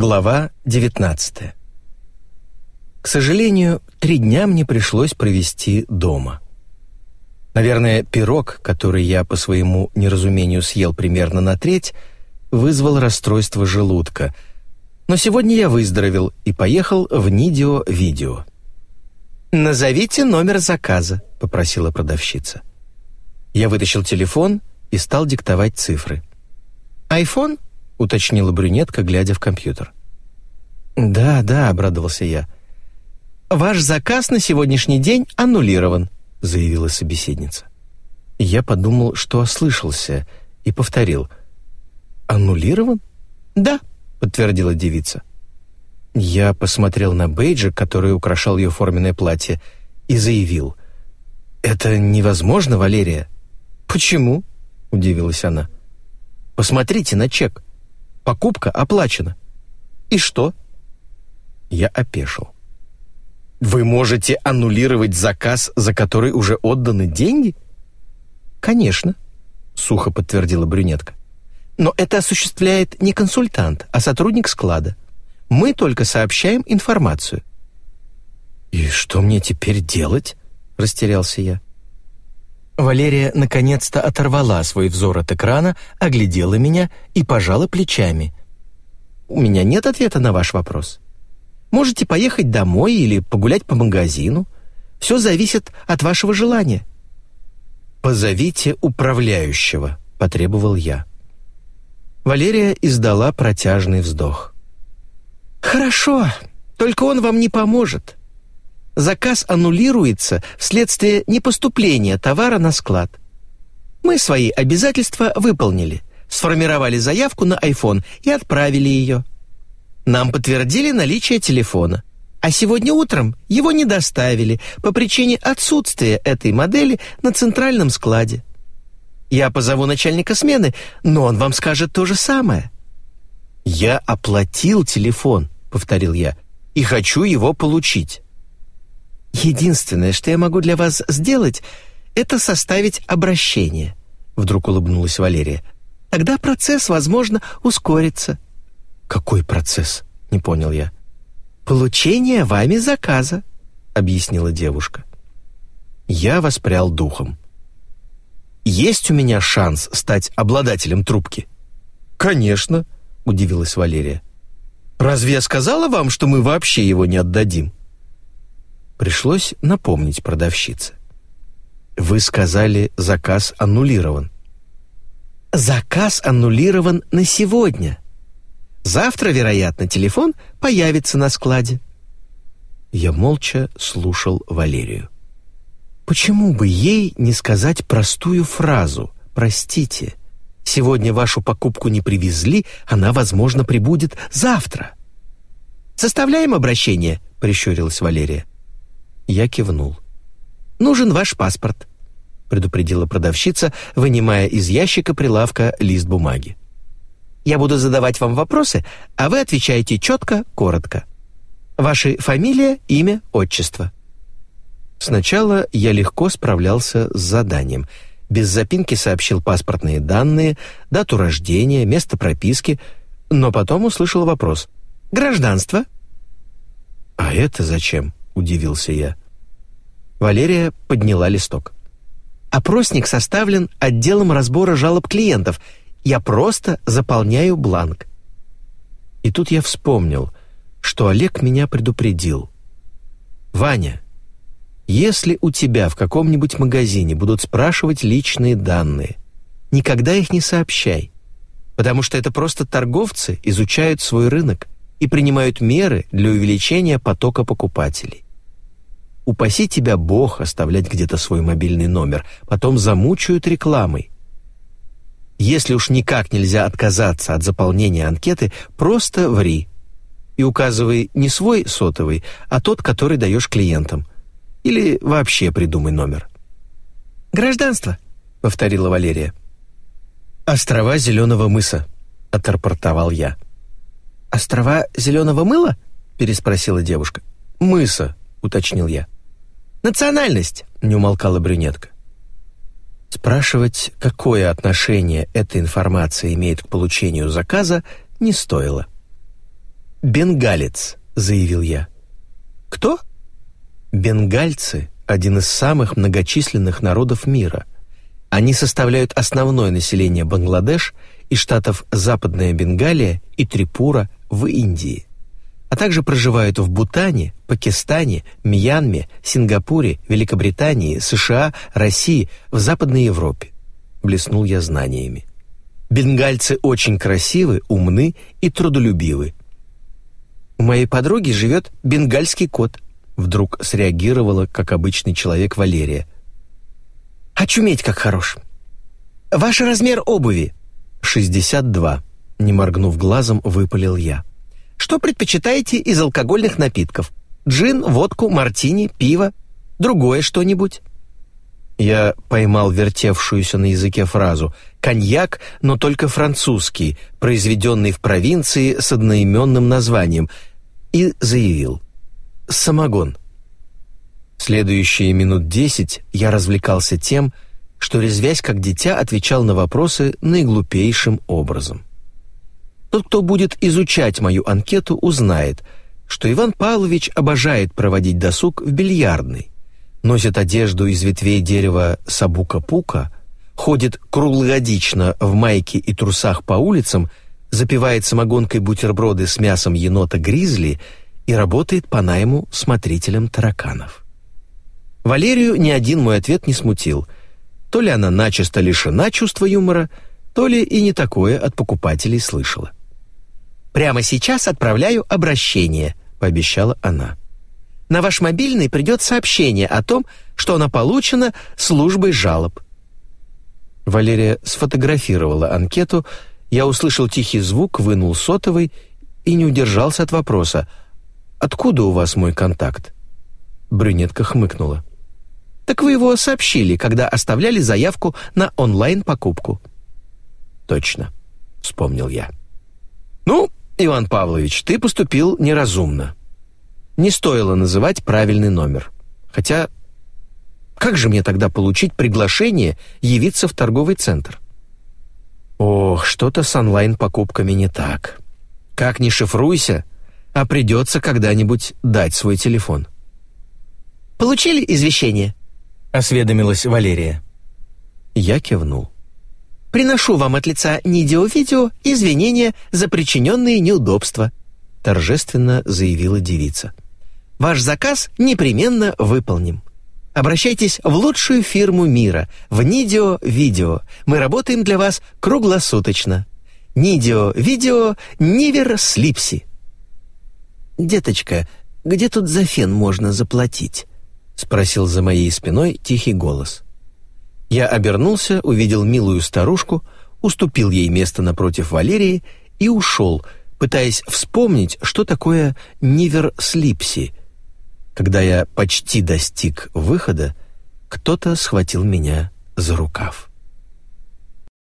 Глава 19 К сожалению, три дня мне пришлось провести дома. Наверное, пирог, который я по своему неразумению съел примерно на треть, вызвал расстройство желудка. Но сегодня я выздоровел и поехал в Нидио-видео. «Назовите номер заказа», — попросила продавщица. Я вытащил телефон и стал диктовать цифры. «Айфон?» — уточнила брюнетка, глядя в компьютер. «Да, да», — обрадовался я. «Ваш заказ на сегодняшний день аннулирован», — заявила собеседница. Я подумал, что ослышался, и повторил. «Аннулирован?» «Да», — подтвердила девица. Я посмотрел на бейджик, который украшал ее форменное платье, и заявил. «Это невозможно, Валерия». «Почему?» — удивилась она. «Посмотрите на чек. Покупка оплачена». «И что?» Я опешил. «Вы можете аннулировать заказ, за который уже отданы деньги?» «Конечно», — сухо подтвердила брюнетка. «Но это осуществляет не консультант, а сотрудник склада. Мы только сообщаем информацию». «И что мне теперь делать?» — растерялся я. Валерия наконец-то оторвала свой взор от экрана, оглядела меня и пожала плечами. «У меня нет ответа на ваш вопрос. Можете поехать домой или погулять по магазину. Все зависит от вашего желания». «Позовите управляющего», — потребовал я. Валерия издала протяжный вздох. «Хорошо, только он вам не поможет заказ аннулируется вследствие непоступления товара на склад. Мы свои обязательства выполнили, сформировали заявку на iPhone и отправили ее. Нам подтвердили наличие телефона, а сегодня утром его не доставили по причине отсутствия этой модели на центральном складе. Я позову начальника смены, но он вам скажет то же самое. «Я оплатил телефон», — повторил я, — «и хочу его получить». Единственное, что я могу для вас сделать, это составить обращение, вдруг улыбнулась Валерия. Тогда процесс, возможно, ускорится. Какой процесс? не понял я. Получение вами заказа, объяснила девушка. Я воспрял духом. Есть у меня шанс стать обладателем трубки? Конечно, удивилась Валерия. Разве я сказала вам, что мы вообще его не отдадим? Пришлось напомнить продавщице. «Вы сказали, заказ аннулирован». «Заказ аннулирован на сегодня. Завтра, вероятно, телефон появится на складе». Я молча слушал Валерию. Почему бы ей не сказать простую фразу «Простите, сегодня вашу покупку не привезли, она, возможно, прибудет завтра». «Составляем обращение», — прищурилась Валерия. Я кивнул. «Нужен ваш паспорт», — предупредила продавщица, вынимая из ящика прилавка лист бумаги. «Я буду задавать вам вопросы, а вы отвечаете четко, коротко. Ваши фамилия, имя, отчество». Сначала я легко справлялся с заданием. Без запинки сообщил паспортные данные, дату рождения, место прописки, но потом услышал вопрос. «Гражданство?» «А это зачем?» Удивился я. Валерия подняла листок. Опросник составлен отделом разбора жалоб клиентов. Я просто заполняю бланк. И тут я вспомнил, что Олег меня предупредил. Ваня, если у тебя в каком-нибудь магазине будут спрашивать личные данные, никогда их не сообщай, потому что это просто торговцы изучают свой рынок и принимают меры для увеличения потока покупателей. Упаси тебя Бог оставлять где-то свой мобильный номер, потом замучают рекламой. Если уж никак нельзя отказаться от заполнения анкеты, просто ври. И указывай не свой сотовый, а тот, который даешь клиентам. Или вообще придумай номер. «Гражданство», — повторила Валерия. «Острова Зеленого мыса», — отрапортовал я. «Острова Зеленого мыла?» — переспросила девушка. «Мыса», — уточнил я. Национальность!» — не умолкала брюнетка. Спрашивать, какое отношение эта информация имеет к получению заказа, не стоило. бенгалец», — заявил я. «Кто?» «Бенгальцы — один из самых многочисленных народов мира. Они составляют основное население Бангладеш и штатов Западная Бенгалия и Трипура в Индии, а также проживают в Бутане, Пакистане, Мьянме, Сингапуре, Великобритании, США, России, в Западной Европе. Блеснул я знаниями. Бенгальцы очень красивы, умны и трудолюбивы. У моей подруги живет бенгальский кот. Вдруг среагировала, как обычный человек, Валерия. Очуметь как хорош. Ваш размер обуви? 62. Не моргнув глазом, выпалил я. Что предпочитаете из алкогольных напитков? Джин, водку, мартини, пиво? Другое что-нибудь? Я поймал вертевшуюся на языке фразу «коньяк, но только французский, произведенный в провинции с одноименным названием», и заявил «самогон». Следующие минут десять я развлекался тем, что, резвясь как дитя, отвечал на вопросы наиглупейшим образом. Тот, кто будет изучать мою анкету, узнает, что Иван Павлович обожает проводить досуг в бильярдной, носит одежду из ветвей дерева сабука-пука, ходит круглогодично в майке и трусах по улицам, запивает самогонкой бутерброды с мясом енота-гризли и работает по найму смотрителем тараканов. Валерию ни один мой ответ не смутил. То ли она начисто лишена чувства юмора, то ли и не такое от покупателей слышала. «Прямо сейчас отправляю обращение», — пообещала она на ваш мобильный придет сообщение о том, что она получена службой жалоб». Валерия сфотографировала анкету, я услышал тихий звук, вынул сотовый и не удержался от вопроса «Откуда у вас мой контакт?» Брюнетка хмыкнула. «Так вы его сообщили, когда оставляли заявку на онлайн-покупку». «Точно», — вспомнил я. «Ну, Иван Павлович, ты поступил неразумно не стоило называть правильный номер. Хотя, как же мне тогда получить приглашение явиться в торговый центр? Ох, что-то с онлайн-покупками не так. Как ни шифруйся, а придется когда-нибудь дать свой телефон. «Получили извещение?» — осведомилась Валерия. Я кивнул. «Приношу вам от лица Нидио-Видео извинения за причиненные неудобства», — торжественно заявила девица. Ваш заказ непременно выполним. Обращайтесь в лучшую фирму мира, в Нидио Видео. Мы работаем для вас круглосуточно. Нидио Видео Нивер Слипси. «Деточка, где тут за фен можно заплатить?» — спросил за моей спиной тихий голос. Я обернулся, увидел милую старушку, уступил ей место напротив Валерии и ушел, пытаясь вспомнить, что такое Нивер Слипси — когда я почти достиг выхода, кто-то схватил меня за рукав.